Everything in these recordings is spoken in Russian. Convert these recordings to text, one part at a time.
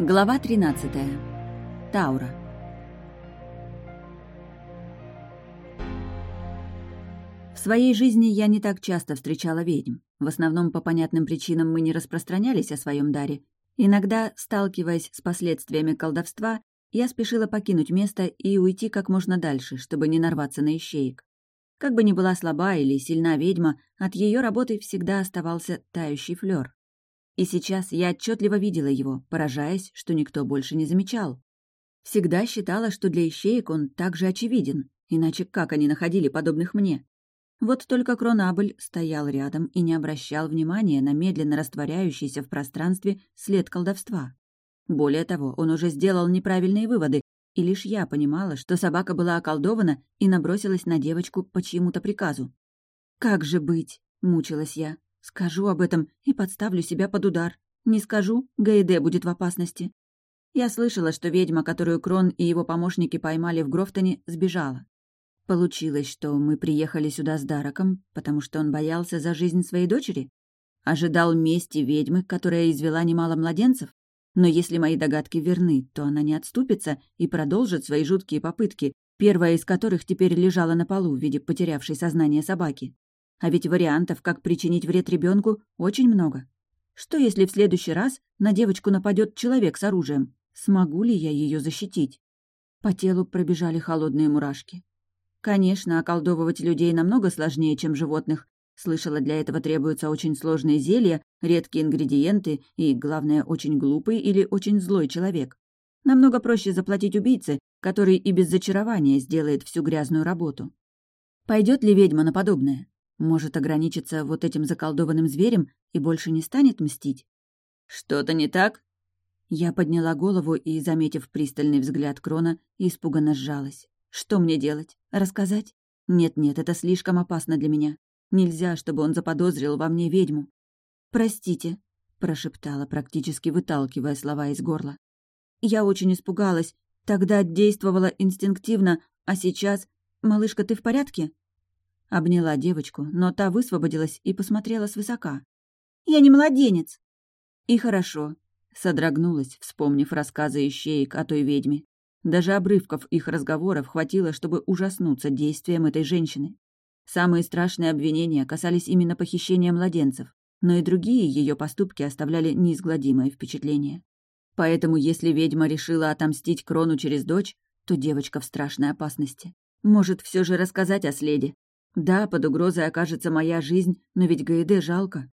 Глава 13. Таура. В своей жизни я не так часто встречала ведьм. В основном по понятным причинам мы не распространялись о своем даре. Иногда, сталкиваясь с последствиями колдовства, я спешила покинуть место и уйти как можно дальше, чтобы не нарваться на ищеек. Как бы ни была слаба или сильна ведьма, от ее работы всегда оставался тающий флёр. И сейчас я отчетливо видела его, поражаясь, что никто больше не замечал. Всегда считала, что для ищеек он также очевиден, иначе как они находили подобных мне? Вот только Кронабль стоял рядом и не обращал внимания на медленно растворяющийся в пространстве след колдовства. Более того, он уже сделал неправильные выводы, и лишь я понимала, что собака была околдована и набросилась на девочку по чьему-то приказу. «Как же быть?» — мучилась я. Скажу об этом и подставлю себя под удар. Не скажу, Гаэде будет в опасности. Я слышала, что ведьма, которую Крон и его помощники поймали в Грофтоне, сбежала. Получилось, что мы приехали сюда с Дараком, потому что он боялся за жизнь своей дочери? Ожидал мести ведьмы, которая извела немало младенцев? Но если мои догадки верны, то она не отступится и продолжит свои жуткие попытки, первая из которых теперь лежала на полу в виде потерявшей сознание собаки. А ведь вариантов, как причинить вред ребенку, очень много. Что если в следующий раз на девочку нападет человек с оружием? Смогу ли я ее защитить? По телу пробежали холодные мурашки. Конечно, околдовывать людей намного сложнее, чем животных. Слышала, для этого требуются очень сложные зелья, редкие ингредиенты и, главное, очень глупый или очень злой человек. Намного проще заплатить убийце, который и без зачарования сделает всю грязную работу. Пойдет ли ведьма на подобное? Может, ограничиться вот этим заколдованным зверем и больше не станет мстить? «Что-то не так?» Я подняла голову и, заметив пристальный взгляд Крона, испуганно сжалась. «Что мне делать? Рассказать? Нет-нет, это слишком опасно для меня. Нельзя, чтобы он заподозрил во мне ведьму». «Простите», — прошептала, практически выталкивая слова из горла. «Я очень испугалась. Тогда действовала инстинктивно, а сейчас... Малышка, ты в порядке?» Обняла девочку, но та высвободилась и посмотрела свысока. «Я не младенец!» «И хорошо», — содрогнулась, вспомнив рассказы ищеек о той ведьме. Даже обрывков их разговоров хватило, чтобы ужаснуться действием этой женщины. Самые страшные обвинения касались именно похищения младенцев, но и другие ее поступки оставляли неизгладимое впечатление. Поэтому, если ведьма решила отомстить Крону через дочь, то девочка в страшной опасности. Может, все же рассказать о следе, да, под угрозой окажется моя жизнь, но ведь Гаэде жалко.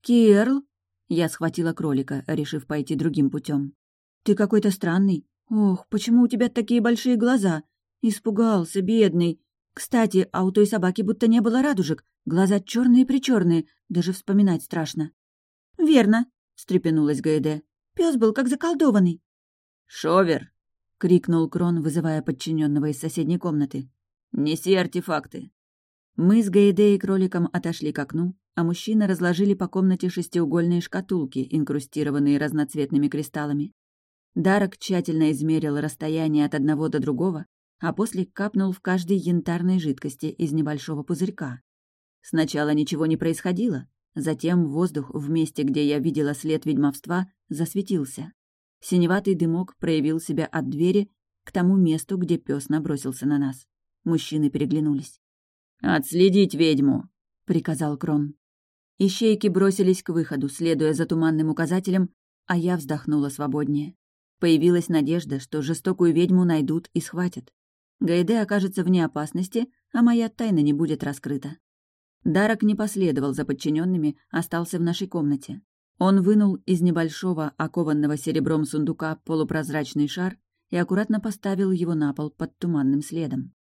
Кирл? Я схватила кролика, решив пойти другим путем. Ты какой-то странный. Ох, почему у тебя такие большие глаза? Испугался, бедный. Кстати, а у той собаки будто не было радужек. Глаза черные причерные, даже вспоминать страшно. Верно, встрепенулась Гаэде. Пес был как заколдованный. Шовер! крикнул Крон, вызывая подчиненного из соседней комнаты. Неси артефакты. Мы с Гайде и кроликом отошли к окну, а мужчины разложили по комнате шестиугольные шкатулки, инкрустированные разноцветными кристаллами. Дарок тщательно измерил расстояние от одного до другого, а после капнул в каждой янтарной жидкости из небольшого пузырька. Сначала ничего не происходило, затем воздух в месте, где я видела след ведьмовства, засветился. Синеватый дымок проявил себя от двери к тому месту, где пес набросился на нас. Мужчины переглянулись. «Отследить ведьму!» — приказал Крон. Ищейки бросились к выходу, следуя за туманным указателем, а я вздохнула свободнее. Появилась надежда, что жестокую ведьму найдут и схватят. Гайде окажется вне опасности, а моя тайна не будет раскрыта. Дарок не последовал за подчиненными, остался в нашей комнате. Он вынул из небольшого, окованного серебром сундука полупрозрачный шар и аккуратно поставил его на пол под туманным следом.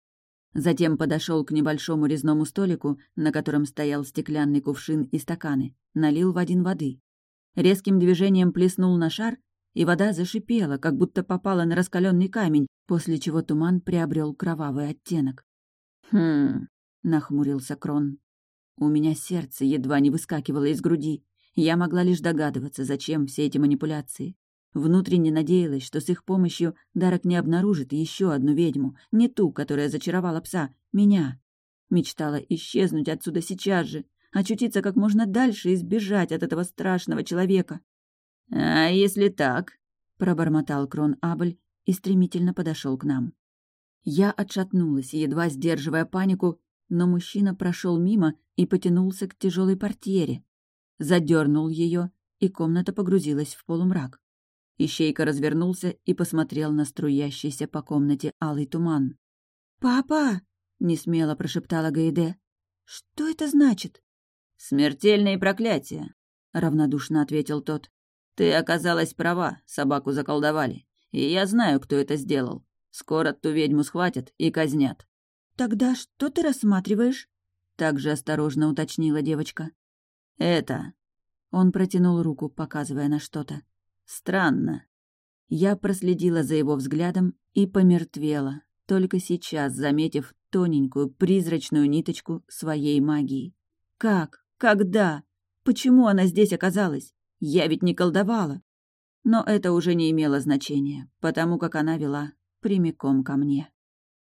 Затем подошел к небольшому резному столику, на котором стоял стеклянный кувшин и стаканы, налил в один воды. Резким движением плеснул на шар, и вода зашипела, как будто попала на раскаленный камень, после чего туман приобрел кровавый оттенок. «Хм...» — нахмурился Крон. У меня сердце едва не выскакивало из груди. Я могла лишь догадываться, зачем все эти манипуляции. Внутренне надеялась, что с их помощью Дарок не обнаружит еще одну ведьму, не ту, которая зачаровала пса, меня. Мечтала исчезнуть отсюда сейчас же, очутиться как можно дальше и сбежать от этого страшного человека. «А если так?» — пробормотал Крон Абль и стремительно подошел к нам. Я отшатнулась, едва сдерживая панику, но мужчина прошел мимо и потянулся к тяжелой портьере. Задернул ее, и комната погрузилась в полумрак. Ищейка развернулся и посмотрел на струящийся по комнате алый туман. «Папа!» — несмело прошептала Гаиде. «Что это значит?» «Смертельные проклятия», — равнодушно ответил тот. «Ты оказалась права, собаку заколдовали. И я знаю, кто это сделал. Скоро ту ведьму схватят и казнят». «Тогда что ты рассматриваешь?» — также осторожно уточнила девочка. «Это...» Он протянул руку, показывая на что-то. «Странно». Я проследила за его взглядом и помертвела, только сейчас заметив тоненькую призрачную ниточку своей магии. Как? Когда? Почему она здесь оказалась? Я ведь не колдовала. Но это уже не имело значения, потому как она вела прямиком ко мне.